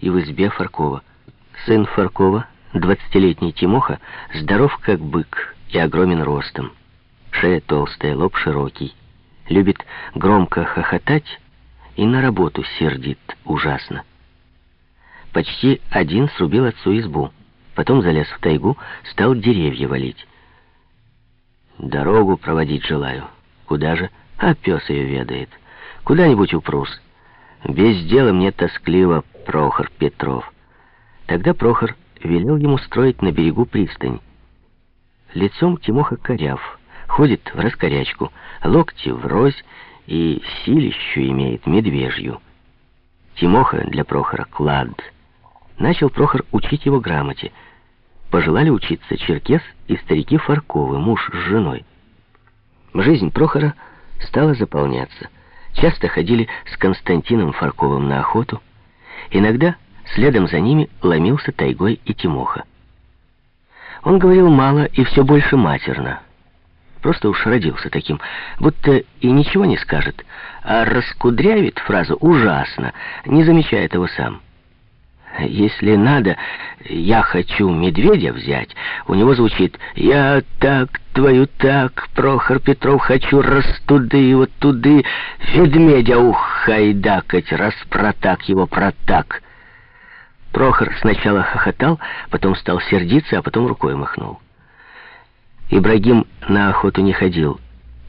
и в избе Фаркова. Сын Фаркова, двадцатилетний Тимоха, здоров как бык и огромен ростом. Шея толстая, лоб широкий. Любит громко хохотать и на работу сердит ужасно. Почти один срубил отцу избу. Потом залез в тайгу, стал деревья валить. Дорогу проводить желаю. Куда же? А пес ее ведает. Куда-нибудь упрус. Без дела мне тоскливо, Прохор Петров. Тогда Прохор велел ему строить на берегу пристань. Лицом Тимоха коряв, ходит в раскорячку, локти врозь и силищу имеет медвежью. Тимоха для Прохора клад. Начал Прохор учить его грамоте. Пожелали учиться черкес и старики Фарковы, муж с женой. Жизнь Прохора стала заполняться. Часто ходили с Константином Фарковым на охоту. Иногда следом за ними ломился тайгой и Тимоха. Он говорил мало и все больше матерно. Просто уж родился таким, будто и ничего не скажет, а раскудрявит фразу ужасно, не замечая этого сам. Если надо, я хочу медведя взять, у него звучит «Я так, твою так, Прохор Петров, хочу раз туды, вот туды, ведмедя ухайдакать, протак его протак». Прохор сначала хохотал, потом стал сердиться, а потом рукой махнул. Ибрагим на охоту не ходил,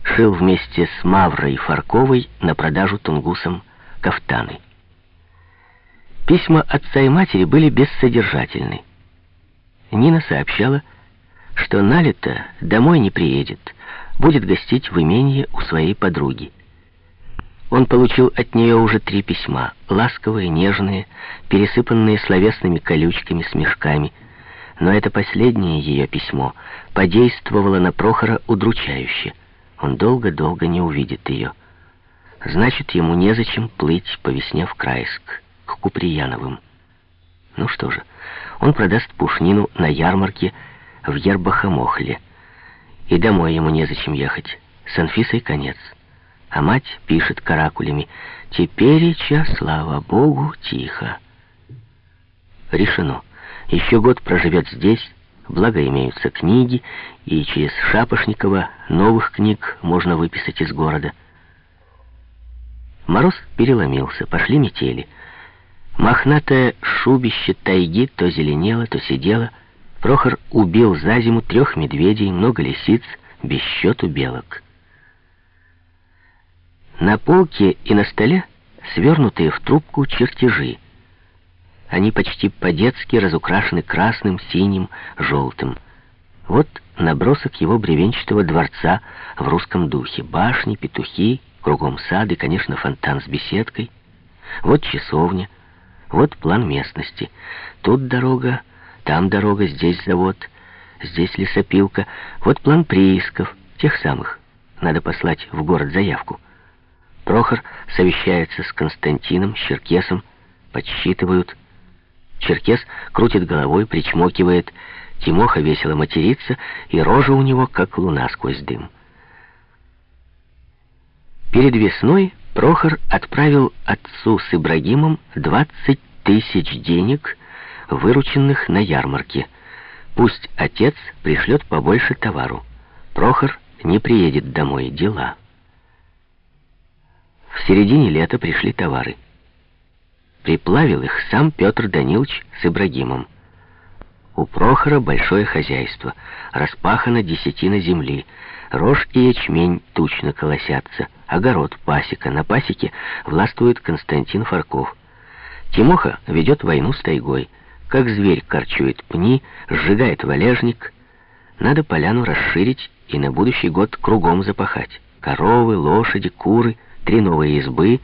шил вместе с Маврой Фарковой на продажу тунгусам кафтаны. Письма отца и матери были бессодержательны. Нина сообщала, что на домой не приедет, будет гостить в имении у своей подруги. Он получил от нее уже три письма, ласковые, нежные, пересыпанные словесными колючками, смешками. Но это последнее ее письмо подействовало на Прохора удручающе. Он долго-долго не увидит ее. Значит, ему незачем плыть по весне в Крайск к Куприяновым. Ну что же, он продаст пушнину на ярмарке в Ербахамохле. И домой ему незачем ехать. С Анфисой конец. А мать пишет каракулями «Тепереча, слава Богу, тихо». Решено. Еще год проживет здесь, благо имеются книги, и через Шапошникова новых книг можно выписать из города. Мороз переломился, пошли метели — Мохнатое шубище тайги то зеленело, то сидело. Прохор убил за зиму трех медведей, много лисиц, без счету белок. На полке и на столе свернутые в трубку чертежи. Они почти по-детски разукрашены красным, синим, желтым. Вот набросок его бревенчатого дворца в русском духе. Башни, петухи, кругом сады, конечно, фонтан с беседкой. Вот часовня — вот план местности. Тут дорога, там дорога, здесь завод, здесь лесопилка. Вот план приисков, тех самых. Надо послать в город заявку. Прохор совещается с Константином, с Черкесом, подсчитывают. Черкес крутит головой, причмокивает. Тимоха весело матерится, и рожа у него, как луна сквозь дым. Перед весной Прохор отправил отцу с Ибрагимом 20 тысяч денег, вырученных на ярмарке. Пусть отец пришлет побольше товару. Прохор не приедет домой, дела. В середине лета пришли товары. Приплавил их сам Петр Данилович с Ибрагимом. У Прохора большое хозяйство, распахана десятина земли, рожь и ячмень тучно колосятся, огород, пасека. На пасеке властвует Константин Фарков. Тимоха ведет войну с тайгой. Как зверь корчует пни, сжигает валежник. Надо поляну расширить и на будущий год кругом запахать. Коровы, лошади, куры, три новые избы.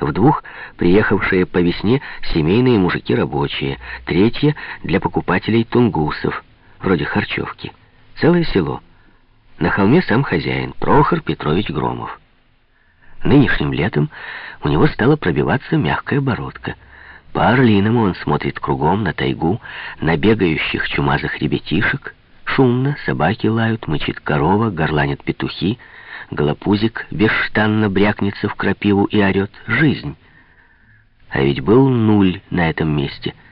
В двух приехавшие по весне семейные мужики рабочие. Третье для покупателей тунгусов, вроде харчевки. Целое село. На холме сам хозяин, Прохор Петрович Громов. Нынешним летом у него стала пробиваться мягкая бородка. По-орлиному он смотрит кругом на тайгу, на бегающих чумазых ребятишек. Шумно, собаки лают, мычит корова, горланят петухи. Голопузик бесштанно брякнется в крапиву и орет «Жизнь!». А ведь был нуль на этом месте —